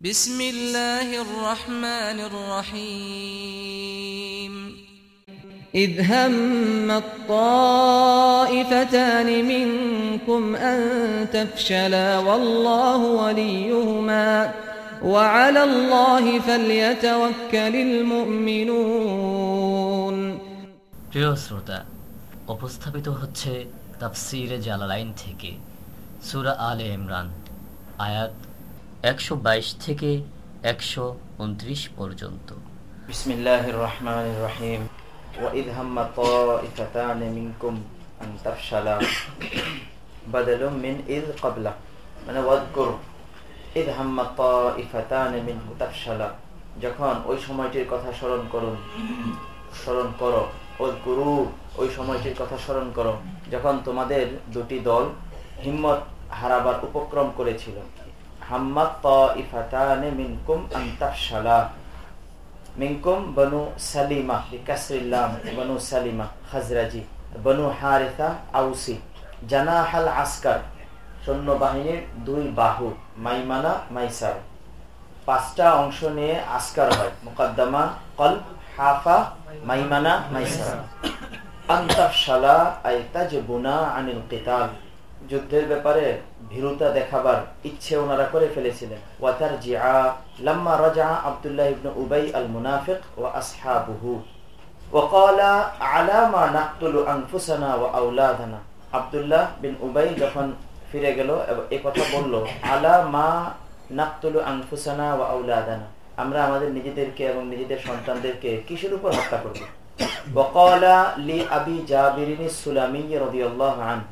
بسم الله الرحمن الرحيم إذ هم الطائفتان منكم أن تفشلا والله وليهما وعلى الله فليتوكل المؤمنون প্রিয় শ্রোতা উপস্থাপিত হচ্ছে তাফসিরে জালালাইন থেকে সুরা আলে ইমরান আয়াত একশো বাইশ থেকে একশো উনত্রিশ পর্যন্ত بسم الله الرحمن الرحيم وإذ هم طائفتان منكم أن تفشلا بدل من إذ قبله من واذكر إذ هم طائفتان منكم تفشلا যখন ওই সময়টির কথা স্মরণ করুন স্মরণ করো ওই গুরু ওই সময়টির কথা স্মরণ করো যখন তোমাদের দুটি দল হিম্মত হারাবার উপক্রম করেছিল বনু সালিমা বনু সালিমা বনু আউসি জানাহাল সৈন্যবাহিনীর দুই বাহু, মাইমানা, মাইসার। পাঁচটা অংশ নিয়ে আসকার হয়, মুকদ্দমা, কল, হাফা, মাইমানা, মাইসার। আইতাজবুনা আনিল কিতাল। যুদ্ধের ব্যাপারে ভীরুতা দেখাবার ইচ্ছে ওনারা করে ফেলেছিলেন ওয়াতার জিআ লাম্মা রাজা আব্দুল্লাহ ইবনে উবাই আল মুনাফিক ওয়া আসহাবুহু وقال على ما نقتل انفسنا واولادنا আব্দুল্লাহ বিন উবাই যখন ফিরে গেল এই কথা বলল আলা মা নাকতুলু আনফুসানা ওয়া আউলাদানা আমরা আমাদের নিজেদেরকে এবং নিজেদের সন্তানদেরকে কিসের উপর হত্যা করব وقال لأبي جابر السلمي رضي الله عنه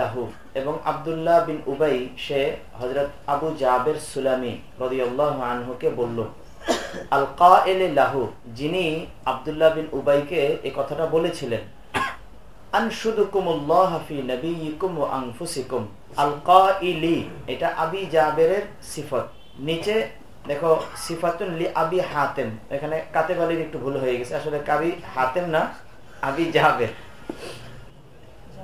লাহু এবং আবদুল্লাহ বিন উবাই, সে হজরত আবু জাবের সুলামি আনহুকে বলল এলে লাহু, যিনি আবদুল্লাহ বিন উবাইকে এই কথাটা বলেছিলেন এটা আবি নিচে দেখো আবি হাতেম। এখানে কাতেব আলীর একটু ভুল হয়ে গেছে। আসলে কাবি হাতেম না, আবি জাবের।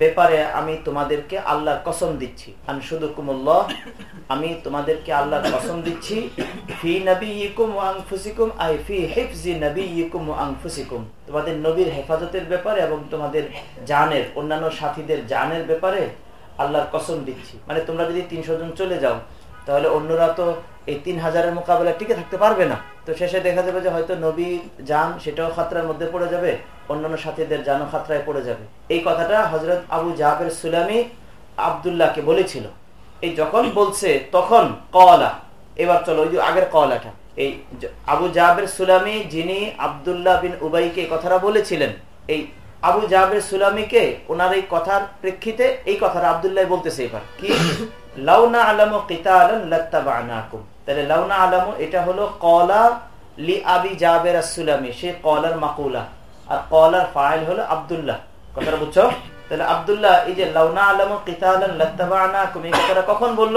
ব্যাপারে আমি তোমাদেরকে আল্লাহর কসম দিচ্ছি। আনসুদুকুমুল্লাহ আমি তোমাদেরকে আল্লাহর কসম দিচ্ছি। ফি নবীকুম ওয়া আই ফি হিফজি নবীকুম ওয়া তোমাদের নবীর হেফাজতের ব্যাপারে এবং তোমাদের জানের, অন্যান্য সাথীদের জানের ব্যাপারে আল্লাহর কসম দিচ্ছি। মানে তোমরা যদি তিনশো জন চলে যাও, তাহলে অন্যরা তো এই তিন হাজারের মোকাবেলা টিকে থাকতে পারবে না। তো শেষে দেখা যাবে যে হয়তো নবী যান সেটাও খাতরার মধ্যে পড়ে যাবে। অন্যান্য সাথীদের জানো খাতরায় পড়ে যাবে। এই কথাটা হজরত আবু জাহাবের সুলামি আবদুল্লাহকে বলেছিল। এই যখন বলছে, তখন কলা এবার চলো, ওই যে আগের কলাটা এই আবু জাহাবের সুলামি যিনি আবদুল্লাহ বিন উবাইকে কথাটা বলেছিলেন, এই আবু জাহাবের সুলামিকে ওনার এই কথার প্রেক্ষিতে এই কথাটা আবদুল্লাহ বলতেছে এবার। কি? লাউনা আলামু লাত্তাবানাকুম। তাহলে লাউনা আলামু, এটা হলো কলা লি আবি জাবের সুলামি, সে কলার মাকুলা। আর কলার ফাইল হলো আবদুল্লাহ। কথাটা বুঝছ? তাহলে আবদুল্লাহ, এই যে লাউনা আলামু কিতালান এই কথাটা কখন বলল?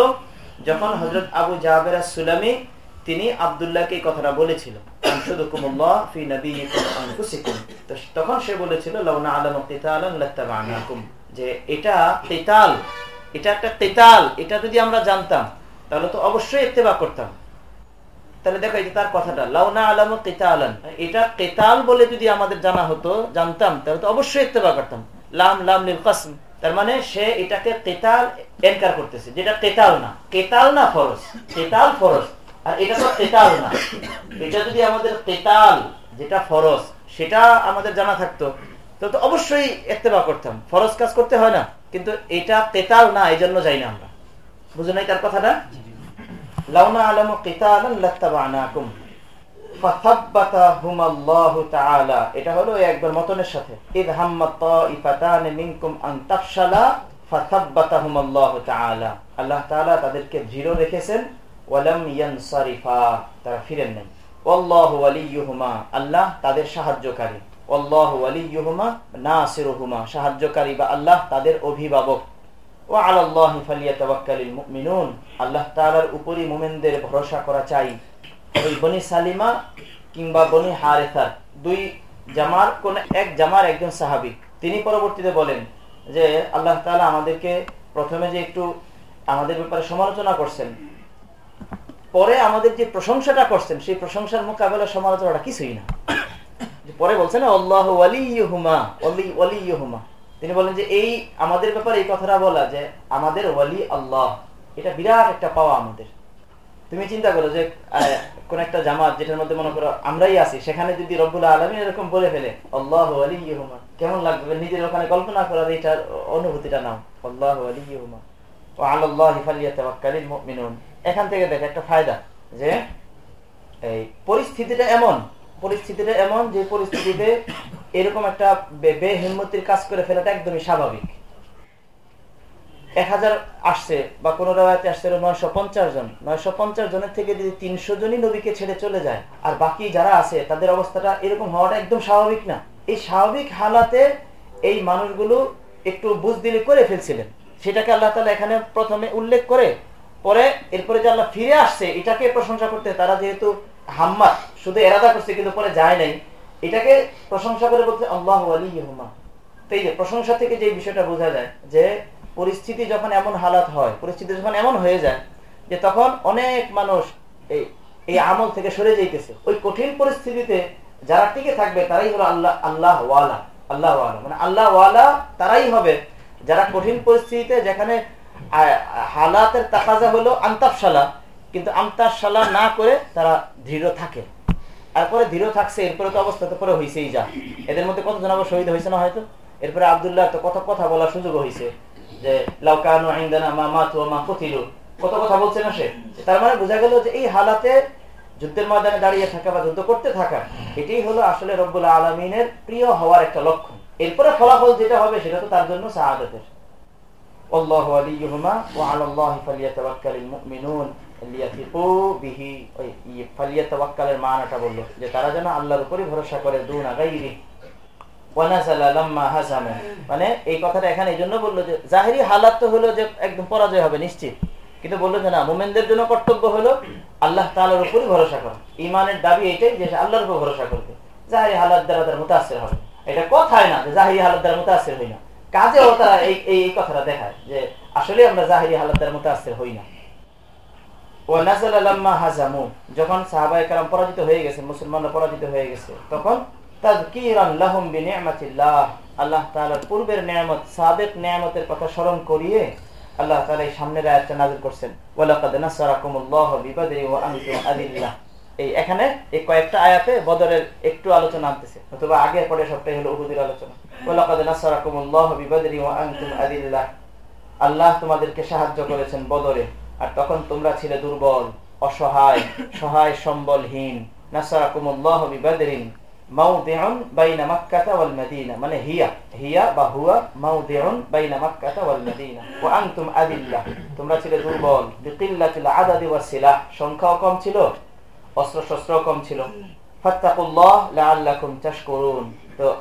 যখন হযরত আবু জাবের সুলামি তিনি আবদুল্লাহকে এই কথাটা বলেছিল তখন সে বলেছিল, লাউনা আলামু কিতালান লাত্তাবানাকুম। যে এটা কিতাল এটা একটা কেতাল এটা যদি আমরা জানতাম, তাহলে তো অবশ্যই ইত্তেবা করতাম। তাহলে দেখো এই যে তার কথাটা, লাউনা আলাম কেতালান। এটা কেতাল বলে যদি আমাদের জানা হতো, জানতাম, তাহলে তো অবশ্যই ইত্তেবা করতাম। লাম লাম নীল কাসম। তার মানে সে এটাকে কেতাল এনকার করতেছে, যেটা কেতাল না। কেতাল না ফরজ, কেতাল ফরজ, আর এটা তো কেতাল না। এটা যদি আমাদের কেতাল, যেটা ফরজ, সেটা আমাদের জানা থাকতো, তাহলে তো অবশ্যই ইত্তেবা করতাম। ফরজ কাজ করতে হয় না, কিন্তু এটা কেতাল না এই জন্য যাই না আমরা। বুঝে নাই তার কথাটা? এটা হলো একবার মতনের সাথে। আল্লাহ তাআলা। আল্লাহ তাদেরকে দৃঢ় রেখেছেন, ওয়ালাম ইয়ানসারিফা। তারা ফিরেন নাই। ওয়াল্লাহু ওয়ালিয়ুহুমা। আল্লাহ তাদের সাহায্যকারী। সাহায্যকারী বা আল্লাহ তাদের অভিভাবক। আল্লাহ তিনি পরবর্তীতে বলেন যে, আল্লাহ আমাদেরকে প্রথমে যে একটু আমাদের ব্যাপারে সমালোচনা করছেন, পরে আমাদের যে প্রশংসাটা করছেন, সেই প্রশংসার মোকাবেলা সমালোচনাটা কিছুই না। পরে বলছেন, আল্লাহ ওয়ালিহুমা ওয়ালিহুমা তিনি বলেন যে এই আমাদের ব্যাপারে এই কথাটা বলা যে আমাদের ওয়ালি আল্লাহ। এটা বিরাট একটা পাওয়া আমাদের। তুমি চিন্তা করো যে কোন একটা জামাত যেটার মধ্যে মনে করো আমরাই আছি, সেখানে যদি রব্বুল আলমী এরকম বলে ফেলে, আল্লাহ আলিহুমা কেমন লাগবে? নিজের ওখানে কল্পনা করার এটার অনুভূতিটা নাও। আল্লাহ আলিহুমা ও আল্লাহ এখান থেকে দেখ একটা ফায়দা যে, এই পরিস্থিতিটা এমন পরিস্থিতিটা এমন যে পরিস্থিতিতে এরকম একটা বেহিম্মতির কাজ করে ফেলাটা একদমই স্বাভাবিক। এক হাজার আসছে বা কোন রায়তে আসছে নয়শো পঞ্চাশ জন। নয়শো পঞ্চাশ জনের থেকে যদি তিনশো জনই নবীকে ছেড়ে চলে যায়, আর বাকি যারা আছে, তাদের অবস্থাটা এরকম হওয়াটা একদম স্বাভাবিক না। এই স্বাভাবিক হালাতে এই মানুষগুলো একটু বুঝদিলি করে ফেলছিলেন। সেটাকে আল্লাহ তালা এখানে প্রথমে উল্লেখ করে, পরে এরপরে যে আল্লাহ ফিরে আসছে, এটাকে প্রশংসা করতে, তারা যেহেতু হাম্মাত শুধু এরাদা করছে, কিন্তু পরে যায় নাই। এটাকে প্রশংসা করে বলতে আল্লাহ আলী হুমা তো এই যে প্রশংসা থেকে যে বিষয়টা বোঝা যায়, যে পরিস্থিতি যখন এমন হালাত হয়, পরিস্থিতি যখন এমন হয়ে যায়, যে তখন অনেক মানুষ এই এই আমল থেকে সরে যাইতেছে। ওই কঠিন পরিস্থিতিতে যারা টিকে থাকবে, তারাই হলো আল্লাহ আল্লাহ ওয়ালা আল্লাহ ওয়ালা। মানে আল্লাহ ওয়ালা তারাই হবে। যারা কঠিন পরিস্থিতিতে যেখানে হালাতের তাকাজা হলো আন্তাবশালা কিন্তু আমতার আমতাশালা না করে তারা দৃঢ় থাকে। আর পরে দৃঢ় থাকছে, এরপরে তো অবস্থা তো পরে হয়েছেই যা। এদের মধ্যে কতজন আবার শহীদ হয়েছে না হয়তো? এরপরে আবদুল্লাহ তো কত কথা বলার সুযোগ হয়েছে যে লাউকানো আইন্দানা মা মাতু মা কথিল কত কথা বলছে না সে? তার মানে বোঝা গেল যে এই হালাতে যুদ্ধের ময়দানে দাঁড়িয়ে থাকা বা যুদ্ধ করতে থাকা, এটাই হলো আসলে রব্বুল আলমিনের প্রিয় হওয়ার একটা লক্ষণ। এরপরে ফলাফল যেটা হবে সেটা তো তার জন্য সাহায্যের। অল্লাহ আলী ও আল্লাহ ফালিয়া তাবাক্কাল মিনুন তারা যেন আল্লাহর উপরে ভরসা করে মানে এই কথাটা এখানে এই জন্য বলল যে, জাহেরি হালাত তো হলো যে একদম পরাজয় হবে, নিশ্চিত। কিন্তু বলল যে না, মোমেনদের জন্য কর্তব্য হলো আল্লাহ তালার উপরই ভরসা করে। ইমানের দাবি এটাই যে আল্লাহর উপর ভরসা করবে। জাহারি হালাত দ্বারা তার মুতাসের হবে এটা কথায় না যে জাহারি হালাত দ্বারা মুতাসের হই না। কাজেও তারা এই এই কথাটা দেখায় যে আসলে আমরা জাহেরি হালাত দ্বারা মুতাসের হই না। যখন সাহাবাই কালাম পরাজিত হয়ে গেছে, মুসলমানরা পরাজিত হয়ে গেছে, তখন আল্লাহ পূর্বের নিয়ামত সাবেক নিয়ামতের কথা স্মরণ করিয়ে আল্লাহ এই সামনের আয়াতটা করছেন। এই এখানে এই কয়েকটা আয়াতে বদরের একটু আলোচনা আনতেছে, অথবা আগে পরে সবটাই হলো উহুদের আলোচনা। আল্লাহ তোমাদেরকে সাহায্য করেছেন বদরে। আর তখন তোমরা ছিলে দুর্বল, অসহায়, সহায় সম্বলহীন। মানে সংখ্যাও কম ছিল অস্ত্র কম ছিল।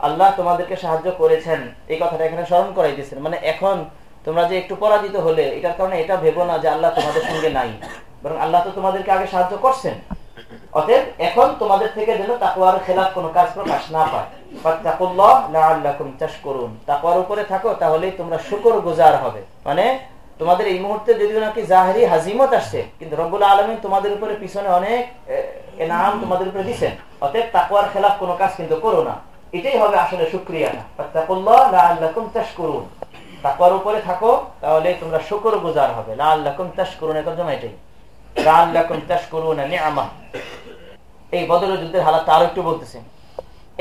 আল্লাহ তোমাদেরকে সাহায্য করেছেন। এই কথাটা এখানে স্মরণ করাই দিয়েছেন। মানে এখন তোমরা যে একটু পরাজিত হলে, এটার কারণে এটা ভেবো না যে আল্লাহ তোমাদের সঙ্গে নাই। বরং আল্লাহ তো তোমাদেরকে আগে সাহায্য করছেন। অতএব এখন তোমাদের থেকে যেন তাকুয়ার খেলাফ কোনো কাজ প্রকাশ না পায়। তাকুয়ার উপরে থাকো তোমরা শুকর গুজার হবে। মানে তোমাদের এই মুহূর্তে যদিও নাকি জাহারি হাজিমত আসছে, কিন্তু রব্বুল আলমিন তোমাদের উপরে পিছনে অনেক এনাম তোমাদের উপরে দিচ্ছেন অতএব তাকুয়ার খেলাফ কোনো কাজ কিন্তু করো না। এটাই হবে আসলে সুক্রিয়াটা করুন তাকুয়ার উপরে থাকো, তাহলে তোমরা শুকর গুজার হবে। লাল লাকুম তাস করুন এখন জমা এটাই। লাল লাকুম তাস করুন নিয়ামা এই বদল যুদ্ধের হালাত আরও একটু বলতেছেন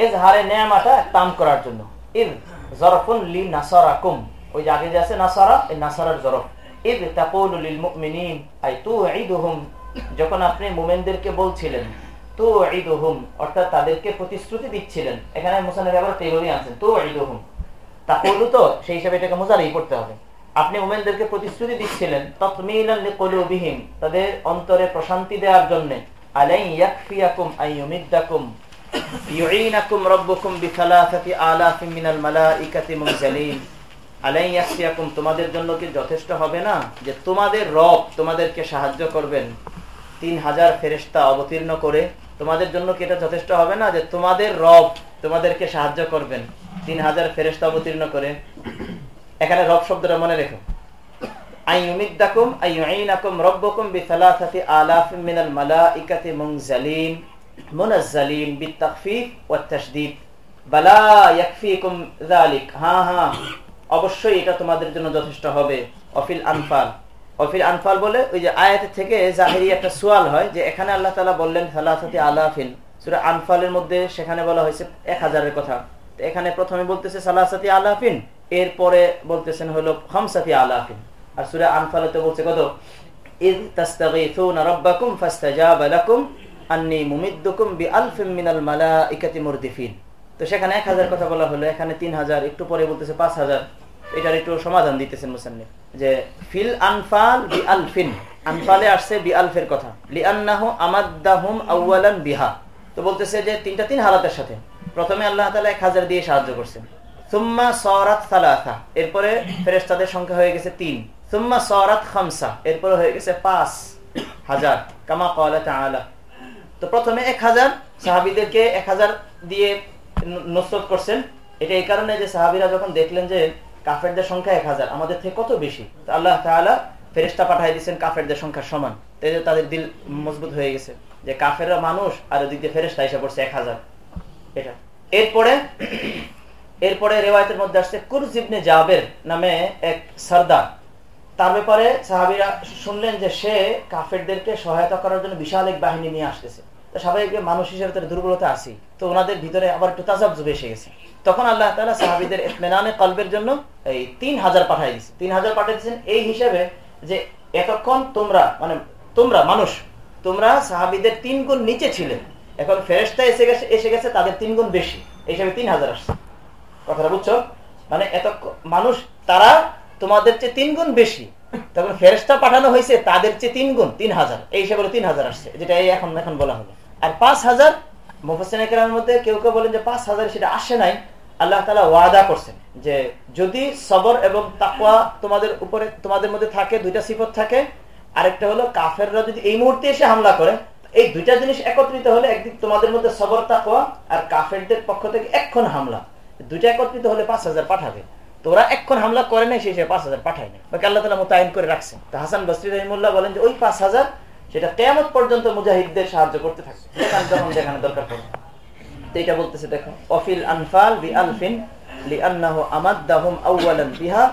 এজ হারে নেয়ামাটা তাম করার জন্য। ইদ জরফুন লি নাসারাকুম। ওই যে আগে যে আছে নাসারা, এই নাসারার জরফ। ইদ তাকুলু লিল মুমিনিন, আই তুঈদুহুম। যখন আপনি মুমিনদেরকে বলছিলেন, তুঈদুহুম, অর্থাৎ তাদেরকে প্রতিশ্রুতি দিচ্ছিলেন। এখানে মুসানবী আবার তেইবই আনছেন, তুঈদুহুম। তো সেই হিসাবে এটাকে মুজারি করতে হবে। আপনি মুমিনদেরকে প্রতিশ্রুতি দিচ্ছিলেন তাদের অন্তরে প্রশান্তি দেওয়ার জন্য। তোমাদের জন্য কি যথেষ্ট হবে না? যে তোমাদের রব তোমাদেরকে সাহায্য করবেন। তিন হাজার ফেরেস্তা অবতীর্ণ করে, তোমাদের জন্য কি এটা যথেষ্ট হবে না? যে তোমাদের রব তোমাদেরকে সাহায্য করবেন। তিন হাজার ফেরেস্তা অবতীর্ণ করে। এখানে রব শব্দটা মনে রেখো। হ্যাঁ হ্যাঁ অবশ্যই এটা তোমাদের জন্য যথেষ্ট হবে। অফিল আনফাল। অফিল আনফাল বলে ওই যে আয়াত থেকে জাহেরি একটা সোয়াল হয় যে এখানে আল্লাহ তালা বললেন সালাসাতি আলাফিন। আনফালের মধ্যে সেখানে বলা হয়েছে এক হাজারের কথা। এখানে প্রথমে বলতেছে সালাসাতি আলাফিন, এরপরে বলতেছেন হলো হামসাতি আলাফিন। আর সুরা আনফালে তো বলছে কত কথা বলা হলো, এখানে তিন হাজার, একটু পরে বলতেছে পাঁচ হাজার। এটার একটু সমাধান দিতেছেন যে ফিল বি আলফিন আনফালে আসছে বি আলফের কথা বিহা। তো বলতেছে যে তিনটা তিন হালাতের সাথে। প্রথমে আল্লাহ তালা এক হাজার দিয়ে সাহায্য করছেন। সুম্মা সরাত সালাসা, এরপরে ফেরেশতাদের সংখ্যা হয়ে গেছে তিন। সুম্মা সরাত খামসা, এরপরে হয়ে গেছে পাঁচ হাজার, কামা কওয়ালা তাআলা। তো প্রথমে এক হাজার, সাহাবিদেরকে এক হাজার দিয়ে নসরত করছেন। এটা এই কারণে যে সাহাবিরা যখন দেখলেন যে কাফেরদের সংখ্যা এক হাজার, আমাদের থেকে কত বেশি, তো আল্লাহ তাআলা ফেরেস্তা পাঠাই দিচ্ছেন কাফেরদের সংখ্যা সমান। তাদের দিল মজবুত হয়ে গেছে, যে কাফেররা মানুষ, আর ওদিক দিয়ে ফেরেস্তা এসে পড়ছে এক হাজার। এটা। এরপরে এরপরে রেওয়ায়তের মধ্যে আসছে কুরজিবনে জাবের নামে এক সর্দার। তার ব্যাপারে সাহাবিরা শুনলেন যে সে কাফেরদেরকে সহায়তা করার জন্য বিশাল এক বাহিনী নিয়ে আসতেছে। স্বাভাবিক মানুষ হিসেবে তার দুর্বলতা আসি তো ওনাদের ভিতরে আবার একটু তাজাব জুবে এসে গেছে। তখন আল্লাহ তালা সাহাবিদের ইতমেনানে কলবের জন্য এই তিন হাজার পাঠাই দিচ্ছে তিন হাজার পাঠাই দিচ্ছেন এই হিসেবে যে এতক্ষণ তোমরা মানে তোমরা মানুষ, তোমরা সাহাবিদের তিন গুণ নিচে ছিলে। এখন ফেরেস্তা এসে গেছে এসে গেছে, তাদের তিন গুণ বেশি। এই হিসাবে তিন হাজার আসছে। কথাটা বুঝছ? মানে এত মানুষ, তারা তোমাদের চেয়ে তিন গুণ বেশি। তখন ফেরেস্তা পাঠানো হয়েছে, তাদের চেয়ে তিন গুণ তিন হাজার এই হিসাবে তিন হাজার আসছে, যেটা এই এখন এখন বলা হলো। আর পাঁচ হাজার মুফাসিনের মধ্যে কেউ কেউ বলেন যে পাঁচ হাজার সেটা আসে নাই। আল্লাহ তালা ওয়াদা করছেন যে যদি সবর এবং তাকুয়া তোমাদের উপরে, তোমাদের মধ্যে থাকে, দুইটা সিফত থাকে, আরেকটা হলো কাফেররা যদি এই মুহূর্তে এসে হামলা করে এই দুইটা জিনিস একত্রিত হলে একদিন তোমাদের মধ্যে সবর তাকুয়া আর কাফেরদের পক্ষ থেকে এক্ষণ হামলা দুইটা একত্রিত হলে পাঁচ হাজার পাঠাবে তোরা এক্ষণ হামলা করে নাই সেই পাঁচ হাজার পাঠায় নাই বাকি আল্লাহ তালা মোতায়েন করে রাখছেন তো হাসান বসরি রহিমুল্লাহ বলেন যে ওই পাঁচ হাজার সেটা কেমন পর্যন্ত মুজাহিদদের সাহায্য করতে থাকে যখন যেখানে দরকার পড়ে তো এটা বলতেছে দেখো অফিল আনফাল বি আলফিন লিআন্নাহু আমাদ্দাহুম আউওয়ালান বিহা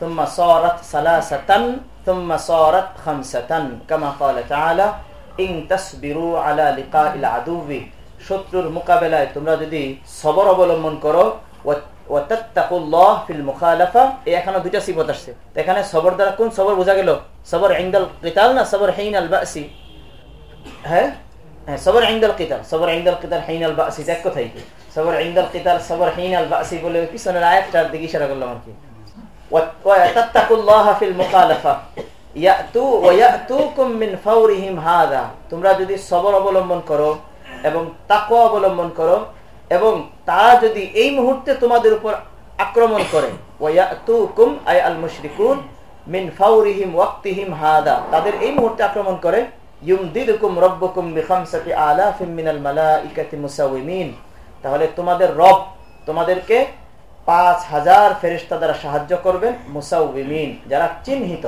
ثم صارت ثلاثة ثم صارت خمسة كما قال تعالى ইং তাসবিরু আলা লিকা ইল আদুবি শত্রুর মোকাবেলায় তোমরা যদি সবর অবলম্বন করো ফিল মুখালাফা এখানে দুইটা সিবত আসছে। এখানে সবর দ্বারা কোন হ্যাঁ? হ্যাঁ, আয়াতটার দিকে ইশারা করলাম আর কি। ফিল মুখালাফা। মিন তোমরা যদি সবর অবলম্বন করো এবং তাকওয়া অবলম্বন করো এবং তা যদি এই মুহূর্তে তোমাদের উপর আক্রমণ করে তাদের এই মুহূর্তে আক্রমণ করে তাহলে তোমাদের রব তোমাদেরকে পাঁচ হাজার ফেরিস্তা দ্বারা সাহায্য করবেন মুসাউমিন যারা চিহ্নিত।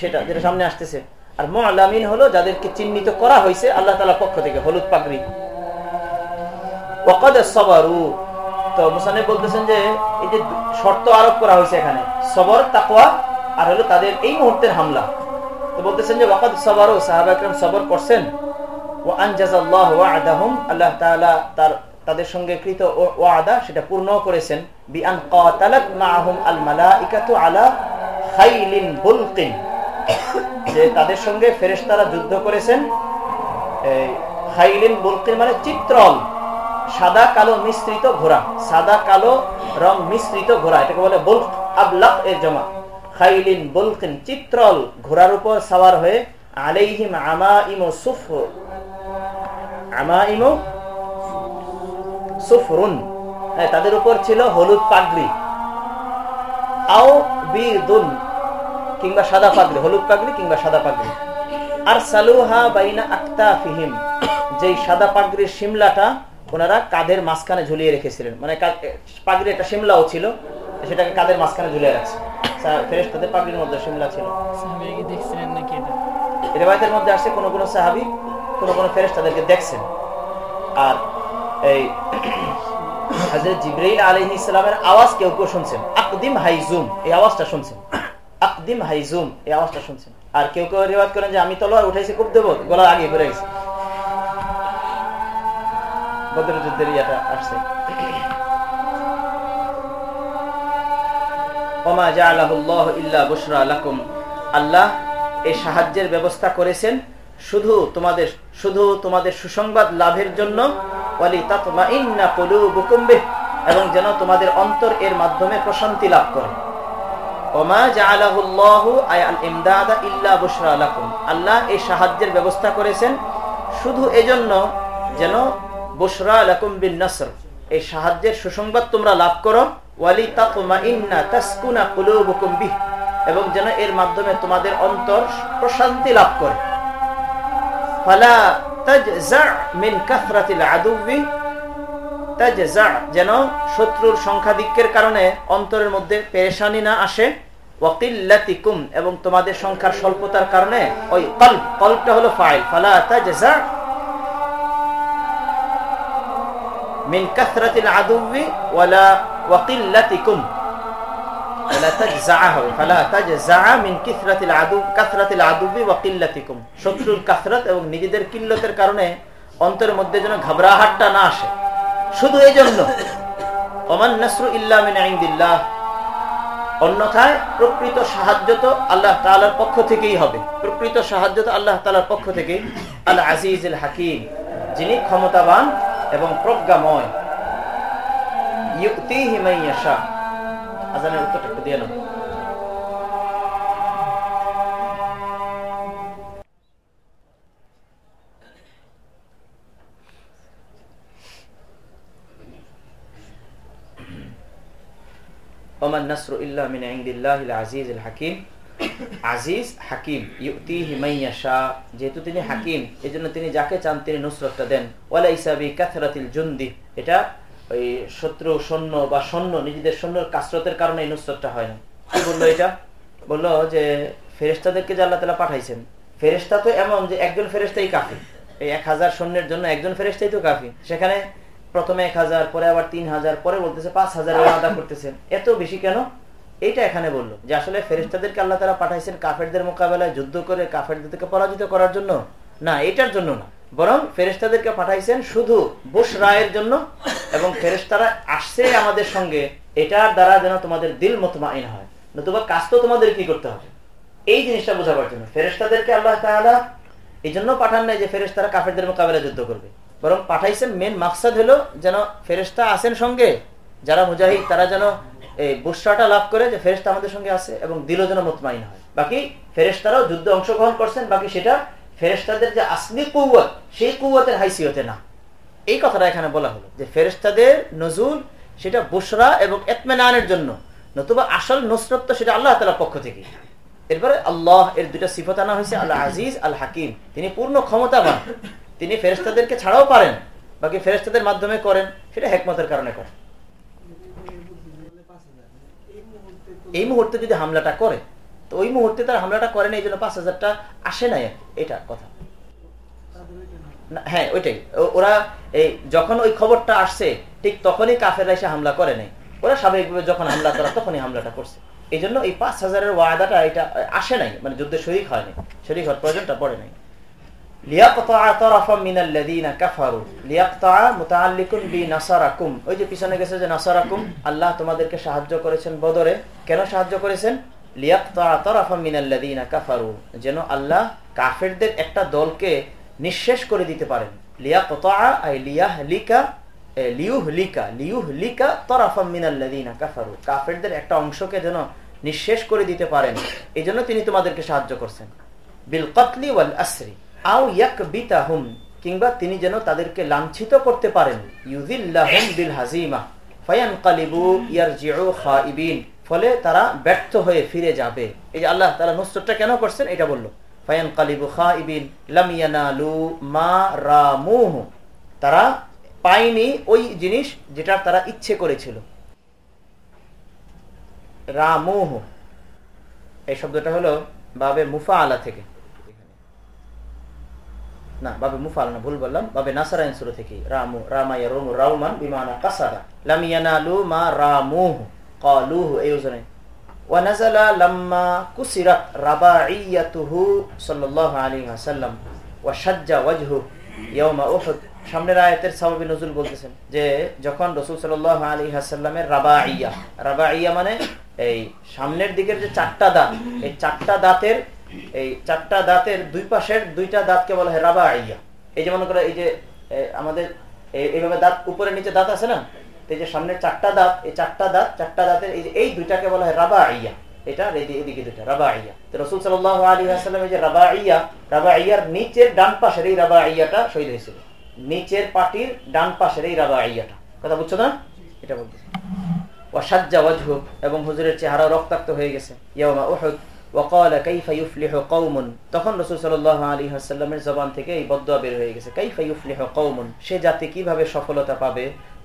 সেটা যেটা সামনে আসতেছে। আর মোয়ালামিন হলো যাদেরকে চিহ্নিত করা হয়েছে আল্লাহ তালা পক্ষ থেকে, হলুদ পাগড়ি। সবারু। তো মুসানে বলতেছেন যে, এই যে শর্ত আরোপ করা হয়েছে এখানে, সবর তাকোয়া আর হলো তাদের এই মুহূর্তের হামলা। তো বলতেছেন যে, ওয়াকাদ সবর করছেন। ও আনজাজাল্লাহ আল্লাহ তার, তাদের সঙ্গে কৃত সেটা পূর্ণ করেছেন। আল আলা খাইলিন বুলকিন যে তাদের সঙ্গে ফেরেশতারা যুদ্ধ করেছেন। খাইলিন বুলকিন মানে চিত্রল সাদা কালো মিশ্রিত ঘোড়া সাদা কালো রং মিশ্রিত ঘোড়া এটাকে বলে বুলক আবলাক এর জমা। খাইলিন বুলকিন চিত্রল ঘোড়ার উপর সাওয়ার হয়ে আলাইহিম আমাইম সুফ আমাইম সুফরুন। হ্যাঁ, তাদের উপর ছিল হলুদ পাগড়ি। আও বিদুন কিংবা সাদা পাগড়ি হলুদ পাগড়ি কিংবা সাদা পাগড়ি। আর সালুহা বাইনা আক্তা ফিহিম যেই সাদা পাগড়ির শিমলাটা ওনারা কাদের মাঝখানে ঝুলিয়ে রেখেছিলেন। মানে কা- পাগড়ি একটা শিমলাও ছিল সেটাকে কাদের মাঝখানে ঝুলিয়ে রাখছে। ফেরেস তাদের পাগড়ির মধ্যে শিমলা ছিল। সাহাবিকে দেখছিলেন নাকি এটা? রেবায়তের মধ্যে আসছে কোন কোন সাহাবি কোন কোন ফেরেস তাদেরকে দেখছেন। আর এই হাজরত জিব্রাইল আলাইহিস ইসলামের আওয়াজ কেউ কেউ শুনছেন? আকদিম হাইজুম এই আওয়াজটা শুনছেন? আকদিম হাইজুম এই আওয়াজটা শুনছেন। আর কেউ কেউ রেওয়াজ করেন যে, আমি তলোয়ার উঠাইছি, খুব গলার আগে ঘুরে গেছে। বদর যুদ্ধের ইয়াটা আসছে। আল্লাহ এই সাহায্যের ব্যবস্থা করেছেন শুধু তোমাদের শুধু তোমাদের সুসংবাদ লাভের জন্য। এবং যেন তোমাদের অন্তর এর মাধ্যমে প্রশান্তি লাভ করে। আল্লাহ এই সাহায্যের ব্যবস্থা করেছেন। শুধু এজন্য যেন বুশরা লাকুম বিন নাসর। এই সাহায্যের সুসংবাদ তোমরা লাভ করো। এবং যেন এর মাধ্যমে তোমাদের অন্তর প্রশান্তি লাভ করে। ফালা মিন কাথরাতিল আদুবি যেন শত্রুর সংখ্যাধিক্যের কারণে অন্তরের মধ্যে পেরেশানি না আসে। ওয়াকিল্লাতিকুম, এবং তোমাদের সংখ্যার স্বল্পতার কারণে ওই কল্প, কল্পটা হলো ফাইল, ফালা তাজজা মিন কাসরাতিল আদুবি ওয়ালা ওয়াকিল্লাতিকুম। শত্রুর কাসরত এবং নিজেদের কিল্লতের কারণে অন্তর মধ্যে যেন ঘাবড়াহাটটা না আসে। শুধু এই জন্য অমান নসরু ইল্লা মিন আইন্দিল্লাহ অন্যথায় প্রকৃত সাহায্য তো আল্লাহ তালার পক্ষ থেকেই হবে। প্রকৃত সাহায্য তো আল্লাহ তালার পক্ষ থেকেই আল আজিজুল হাকিম, যিনি ক্ষমতাবান এবং প্রজ্ঞাময়। আজানের উত্তরটা একটু দিয়ে নাও। ওমান নাসরু ইল্লা মিন আজিজুল হাকিম আজিজ হাকিম যেহেতু তিনি হাকিম তিনি যাকে চান তিনি নুসরতটা দেন। ওয়ালা ইসাবি কাথরাতিল এটা ওই শত্রু, সৈন্য বা সৈন্য, নিজেদের সৈন্যর কাসরতের কারণে এই নুসরতটা হয় না। কি বলল এটা? বলল যে ফেরেশতাদেরকে যে আল্লাহ তালা পাঠাইছেন, ফেরেশতা তো এমন যে একজন ফেরেশতাই কাফি এই এক হাজার সৈন্যের জন্য একজন ফেরেশতাই তো কাফি সেখানে প্রথমে এক হাজার, পরে আবার তিন হাজার, পরে বলতেছে পাঁচ হাজার আলাদা করতেছেন এত বেশি কেন? এইটা এখানে বলল যে আসলে ফেরেশতাদেরকে আল্লাহ তারা পাঠাইছেন কাফেরদের মোকাবেলায় যুদ্ধ করে কাফেরদেরকে পরাজিত করার জন্য? না, এটার জন্য না। বরং ফেরেশতাদেরকে পাঠাইছেন শুধু বুশ রায়ের জন্য এবং ফেরেশতারা আসছে আমাদের সঙ্গে। এটার দ্বারা যেন তোমাদের দিল মতমাইন হয়। নতুবা কাজ তো তোমাদের কি করতে হবে? এই জিনিসটা বোঝাবার জন্য। ফেরেশতাদেরকে আল্লাহ তাআলা এই জন্য পাঠান নাই যে ফেরেশতারা কাফেরদের মোকাবেলা যুদ্ধ করবে। বরং পাঠাইছেন মেন মাকসাদ হলো যেন ফেরেশতা আসেন সঙ্গে, যারা মুজাহিদ, তারা যেন এই বুসরাটা লাভ করে যে ফেরেশতা আমাদের সঙ্গে আছে এবং দিল যেন মতমাইন হয়। বাকি ফেরেশতারাও যুদ্ধে অংশগ্রহণ করছেন, বাকি সেটা ফেরেশতাদের যে আসলি কুয়াত সেই কুয়াতের হাইসিয়তে না। এই কথাটা এখানে বলা হলো যে ফেরেশতাদের নজুল সেটা বুসরা এবং এতমেনানের জন্য, নতুবা আসল নসরত তো সেটা আল্লাহ তালার পক্ষ থেকে। এরপরে আল্লাহ এর দুটা সিফত আনা হয়েছে আল্লাহ আজিজ আল হাকিম তিনি পূর্ণ ক্ষমতাবান। তিনি ফেরেশতাদেরকে ছাড়াও পারেন, বাকি ফেরেশতাদের মাধ্যমে করেন, সেটা হেকমতের কারণে করেন। এই মুহূর্তে যদি হামলাটা করে, তো ওই মুহূর্তে তার হামলাটা করে না, এই জন্য পাঁচ হাজারটা আসে নাই, এটা কথা। হ্যাঁ ওইটাই। ওরা এই যখন ওই খবরটা আসছে, ঠিক তখনই কাফেররা এসে হামলা করে নাই। ওরা স্বাভাবিকভাবে যখন হামলা করা, তখনই হামলাটা করছে। এই জন্য এই পাঁচ হাজারের ওয়াদাটা এটা আসে নাই মানে যুদ্ধে শরিক হয়নি। শরিক হওয়ার প্রয়োজনটা পড়ে নাই। আল্লাহ তোমাদেরকে সাহায্য করেছেন বদরে। কেন সাহায্য করেছেন? যেন আল্লাহ কাফেরদের একটা দলকে নিঃশেষ করে দিতে পারেন। কাফারু। কাফেরদের একটা অংশকে যেন নিঃশেষ করে দিতে পারেন। এই জন্য তিনি তোমাদেরকে সাহায্য করছেন। বিল কতলি ওয়াল আসরি। আও ইয়াকবিতাহুম, কিংবা তিনি যেন তাদেরকে লাঞ্ছিত করতে পারেন। ইউযিল্লাহুম বিল হাজিমা ফায়ানকালিবু ইয়ারজিউ খাইবিন, ফলে তারা ব্যর্থ হয়ে ফিরে যাবে। এই যে আল্লাহ তাআলা নুসরতটা কেন করছেন? এটা বলল, ফায়ানকালিবু খাইবিন লাম ইয়ানালু মা রামুহু। তারা পায়নি ওই জিনিস যেটা তারা ইচ্ছে করেছিল। রামুহ। এই শব্দটা হলো বাবে মুফা আলা থেকে। না বাবে মুফা আলা না ভুল বললাম বাবে নাসারায়ন সুর থেকে রামু রামায়া রোমু রাউমান বিমানা কাসাদা লাম ইয়ানালু মা রামুহ قالوه এই ওজনে ونزل لما كسرت رباعيته صلى الله عليه وسلم وشج وجهه يوم احد সামনের আয়াতের সাবাবি নজরুল বলতেছেন যে যখন রসুল সাল আলী হাসাল্লামের রাবা ইয়া রাবা ইয়া মানে এই সামনের দিকের যে চারটা দাঁত এই চারটা দাঁতের এই চারটা দাঁতের দুই পাশের দুইটা দাঁতকে বলা হয় রাবা ইয়া এই যে মনে করে, এই যে আমাদের এইভাবে দাঁত উপরে নিচে দাঁত আছে না? এই যে সামনের চারটা দাঁত, এই চারটা দাঁত, চারটা দাঁতের এই যে, এই দুইটাকে বলা হয় রাবা এটা এদিকে দুইটা রাবা তো রসুল সাল আলী হাসাল্লাম যে রাবা রাবা ইয়ার নিচের ডান পাশের এই রাবা ইয়াটা শহীদ হয়েছিল। নিচের পাটির ডান পাশের এই রাবা আইয়াটা কথা বুঝছ না? এটা বলতেছে। ওয়াসাজ্জা ওয়াজহু এবং হুজুরের চেহারা রক্তাক্ত হয়ে গেছে। ওকাল কাইফা ইউফলিহ কৌমুন তখন রসুল সাল্লাহ আলী জবান থেকে এই বদুয়া বের হয়ে গেছে। কাইফা ইউফলিহ কৌমুন সে জাতি কীভাবে সফলতা পাবে?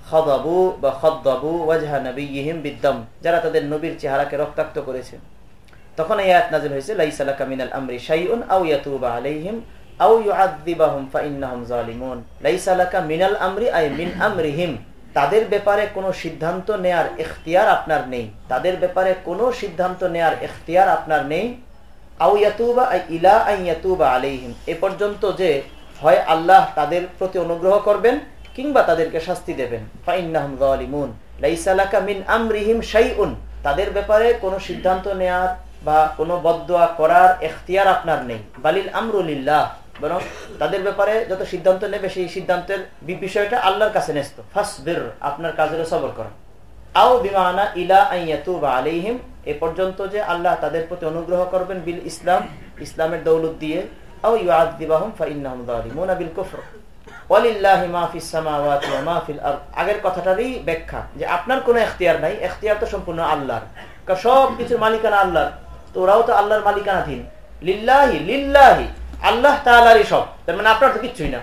খদাবু বা খদ্দাবু ওয়াজহা নবী ইহিম বিদ্যম যারা তাদের নবীর চেহারাকে রক্তাক্ত করেছে। তখন এই আয়াত নাজিল হয়েছে লাইসালা কামিনাল আমরি শাইউন আউ ইয়াতুবা আলাইহিম আউ ইউআযযিবাহুম ফাইন্নাহুম জালিমুন লাইসালাকা মিনাল আমরি আই মিন আমরিহিম। তাদের ব্যাপারে কোনো সিদ্ধান্ত নেয়ার এখতিয়ার আপনার নেই। তাদের ব্যাপারে কোনো সিদ্ধান্ত নেয়ার এখতিয়ার আপনার নেই। আও ইয়াতুবা ইলা আই ইয়াতুবা আলাইহিম। এ পর্যন্ত যে হয় আল্লাহ তাদের প্রতি অনুগ্রহ করবেন কিংবা তাদেরকে শাস্তি দেবেন। ফাইন্নাহুম জালিমুন লাইসা লাকা মিন আমরিহিম শাইউন। তাদের ব্যাপারে কোনো সিদ্ধান্ত নেয়ার বা কোনো বদদোয়া করার এখতিয়ার আপনার নেই। বালিল আমরুলিল্লাহ বরং তাদের ব্যাপারে যত সিদ্ধান্ত নেবে, সেই সিদ্ধান্তের বিষয়টা আল্লাহর কাছে ন্যস্ত। ফাসবির, আপনার কাজের সবর করেন আও বিমানা ইলা আইয়াতুবা আলাইহিম, এ পর্যন্ত যে আল্লাহ তাদের প্রতি অনুগ্রহ করবেন বিল ইসলাম, ইসলামের দৌলত দিয়ে, আও ইউআযিবাহুম ফাইন্নাহুম যালিমুনা বিল কুফর। ওয়ালিল্লাহি মা ফিস সামাওয়াতি ওয়া মা ফিল আরদ। আগের কথাটারই ব্যাখ্যা, যে আপনার কোনো এখতিয়ার নাই, এখতিয়ার তো সম্পূর্ণ আল্লাহর। কারণ সব কিছুর মালিকানা আল্লাহর। তো ওরাও তো আল্লাহর মালিকানাধীন। লিল্লাহি লিল্লাহি। আল্লাহ তাআলারই সব। তার মানে আপনার তো কিচ্ছুই না।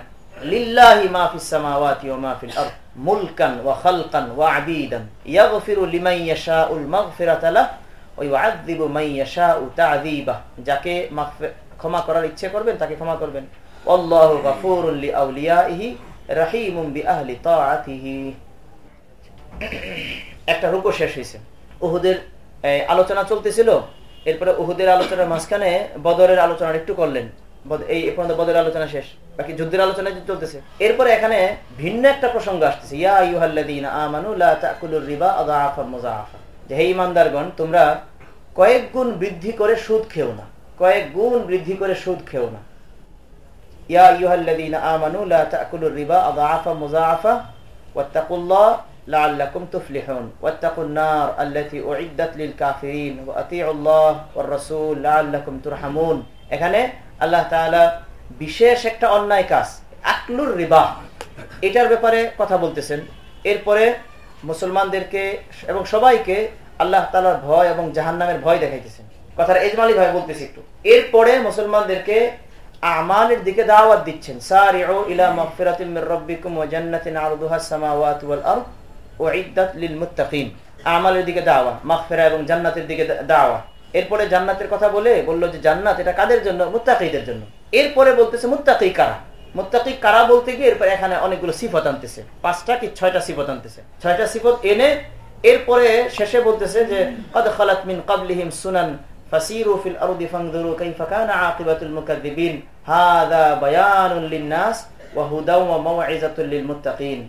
একটা রুকু শেষ হয়েছে উহুদের আলোচনা চলতেছিল। এরপরে উহুদের আলোচনার মাঝখানে বদরের আলোচনা একটু করলেন। এই এ পর্যন্ত বদরের আলোচনা শেষ বাকি যুদ্ধের আলোচনা যে চলতেছে এরপরে এখানে ভিন্ন একটা প্রসঙ্গ আসতেছে ইয়া আইয়ুহাল্লাযীনা আমানু লা তাকুলুর রিবা আদাআফা মুযাআফা যে হে ঈমানদারগণ তোমরা কয়েক গুণ বৃদ্ধি করে সুদ খেও না কয়েক গুণ বৃদ্ধি করে সুদ খেও না يا أيها الذين آمنوا لا تأكلوا الربا أضعافا مضاعفة واتقوا الله لعلكم تفلحون واتقوا النار التي أعدت للكافرين وأطيعوا الله والرسول لعلكم ترحمون এখানে আল্লাহ বিশেষ একটা অন্যায় কাজ, আকলুর রিবা। এটার ব্যাপারে কথা বলতেছেন। এরপরে মুসলমানদেরকে এবং সবাইকে আল্লাহ তাআলার ভয় এবং জাহান্নামের ভয় দেখাইতেছেন। কথাটা এজমালি ভাই বলতেছি একটু। এরপরে মুসলমানদেরকে আমালের দিকে দাওয়াত দিচ্ছেন। সারিউ ইলা জান্নাতিন আমালের দিকে দাওয়া মাগফিরা এবং জান্নাতের দিকে দাওয়া এরপরে জান্নাতের কথা বলে বলল যে জান্নাত এটা কাদের জন্য? মুত্তাকিদের জন্য। এরপরে বলতেছে, মুত্তাকি কারা? মুত্তাকি কারা বলতে গিয়ে এরপরে এখানে অনেকগুলো সিফত আনতেছে। পাঁচটা কি ছয়টা সিফত আনতেছে? ছয়টা সিফত এনে এরপরে শেষে বলতেছে যে, কদ খালাত মিন ক্বাবলিহিম সুনান ফাসিরু ফিল আরদি কাইফা কানা আকিবাতুল মুকাদ্দিবিন হাদা বায়ানুল লিন্নাস ওয়া ওয়া লিল মুত্তাকিন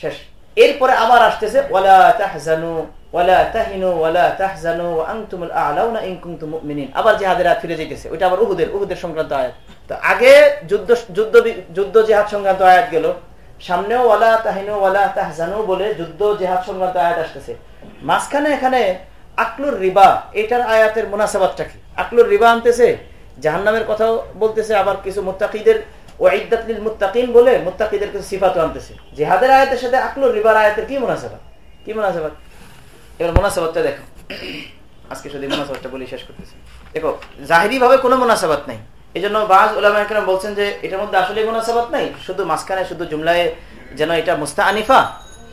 শেষ। এরপরে আবার আসতেছে, ওয়ালা তাহজানু, ওয়ালা তাহিনু, ওয়ালা তাহজানু আনতুমুল আ'লাউনা ইন কুনতুম মুমিনিন। আবার জিহাদের ফিরে যাইতেছে ওটা আবার উহুদের উহুদের সংক্রান্ত আয়াত। তো আগে যুদ্ধ যুদ্ধ যুদ্ধ জিহাদ সংক্রান্ত আয়াত গেল, সামনেও ওয়ালা তাহিনু, ওয়ালা তাহজানু বলে যুদ্ধ জিহাদ সংক্রান্ত আয়াত আসতেছে। মাঝখানে এখানে আকলুর রিবা এটার আয়াতের মুনাসাবাতটা কি? আকলুর রিবা আনতেছে, জাহান্নামের কথাও বলতেছে, আবার কিছু মুত্তাকিদের মুত্তাকিন বলে কিছু সিফাতও আনতেছে। জিহাদের আয়াতের সাথে রিবার আয়াতের কি মুনাসাবাত? কি মুনাসাবাত? এবার মোনাসাবাতটা দেখো। আজকে শুধু মোনাসাবাতটা বলি, শেষ করতেছি। দেখো কোনো মোনাসাবাত নাই। এই জন্য বাজ বলছেন যে, এটার মধ্যে আসলে মোনাসাবাত নাই। শুধু মাঝখানে, শুধু জুমলায় যেন এটা মুস্তা আনিফা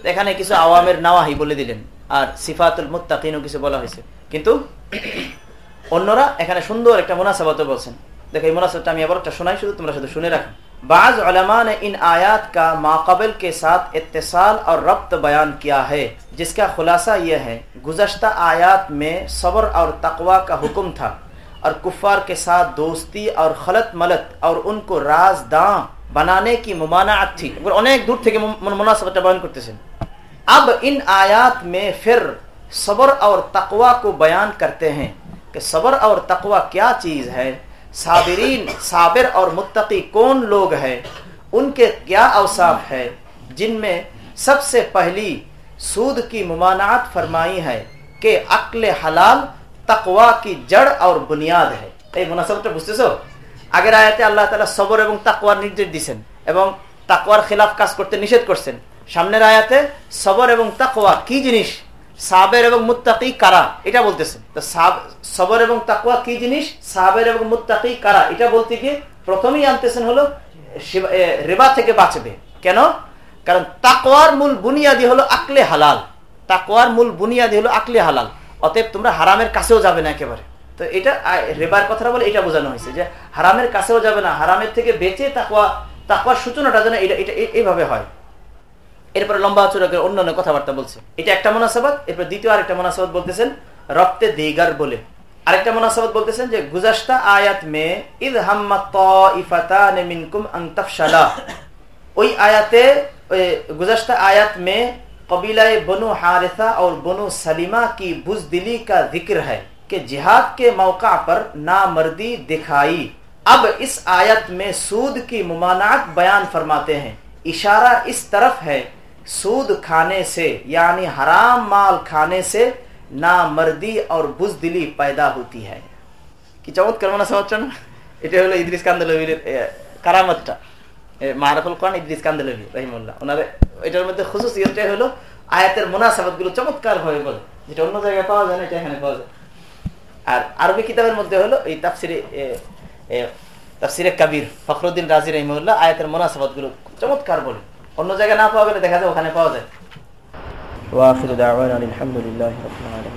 এখানে কিছু আওয়ামের নাওয়াহি বলে দিলেন। আর সিফাতুল মুত্তাকিনও কিছু বলা হয়েছে। কিন্তু অন্যরা এখানে সুন্দর একটা মোনাসাবাত বলছেন। দেখো এই মোনাসাবাতটা আমি আবার একটা শোনাই শুধু তোমরা শুধু শুনে রাখো बाज ने इन आयात का माकबल के साथ इत्तेसाल और रब्त बयान किया है जिसका खुलासा यह है गुजश्ता आयात में सब्र और तकवा का हुक्म था और कुफार के साथ दोस्ती और खलत मलत और उनको राजदां बनाने की मुमानात थी अनेक दूर थे मुनासबत बयान करते अब इन आयात में फिर सब्र और तकवा को बयान करते हैं कि सब्र और तकवा क्या चीज है साबिरीन साबिर और मुत्तकी कौन लोग हैं उनके क्या अवसाफ है जिनमें सबसे पहली सूद की मुमानात फरमाई है कि अक्ल हलाल तकवा की जड़ और बुनियाद है এই মুনাসাবটা বুঝতেছো আগের আয়াতে আল্লাহ তালা সবর এবং তাকওয়ার নির্দেশ দিচ্ছেন এবং তাকওয়ার খেলাফ কাজ করতে নিষেধ করছেন সামনের আয়াতে সবর এবং তাকওয়া কি জিনিস সাবের এবং মুত্তাকি কারা? এটা বলতেছেন তো সবর এবং তাকুয়া কি জিনিস? সাবের এবং মুত্তাকি কারা? এটা বলতে গিয়ে প্রথমেই আনতেছেন হলো রেবা থেকে বাঁচবে। কেন? কারণ তাকওয়ার মূল বুনিয়াদি হলো আকলে হালাল। তাকোয়ার মূল বুনিয়াদি হলো আকলে হালাল। অতএব তোমরা হারামের কাছেও যাবে না একেবারে। তো এটা রেবার কথাটা বলে এটা বোঝানো হয়েছে যে হারামের কাছেও যাবে না। হারামের থেকে বেঁচে তাকোয়া তাকোয়ার সূচনাটা যেন এটা এটা এইভাবে হয়। এরপরে লম্বা চূড়াকে অন্যান্য কথাবার্তা বলছে এটা একটা মোনাসাবাদ এরপর দ্বিতীয় আরেকটা মোনাসাবাদ বলতেছেন রক্তে দেগার বলে আরেকটা মোনাসাবাদ বলতেছেন যে গুজাস্তা আয়াত মে ইদ হাম্মা ওই আয়াতে गुजश्ता आयत में कबीला बनु हारिसा और बनु सलीमा की बुजदिली का जिक्र है कि जिहाद के मौका पर नामर्दी दिखाई अब इस आयत में सूद की मुमानात बयान फरमाते हैं इशारा इस तरफ है सूद खाने से यानी हराम माल खाने से नामर्दी और बुजदिली पैदा होती है কি চমৎকার মনে হচ্ছে না এটা হলো ইদ্রিস কান্দলবির কারামতটা মারাফুল কোরআন ইদ্রিস কান্দলবি রহিমুল্লাহ ওনাদের এটার মধ্যে খুশুসিয়তটাই হলো আয়াতের মোনাসাবাত গুলো চমৎকার ভাবে বলে যেটা অন্য জায়গায় পাওয়া যায় না এটা এখানে পাওয়া যায় আর আরবি কিতাবের মধ্যে হলো এই তাফসিরে তাফসিরে কাবির ফখরুদ্দিন রাজি রহিমুল্লাহ আয়াতের মোনাসাবাত গুলো চমৎকার বলে অন্য জায়গায় না পাওয়া গেলে দেখা যায় ওখানে পাওয়া যায়। ওয়াফির দাওয়ানা আলহামদুলিল্লাহ আলামিন।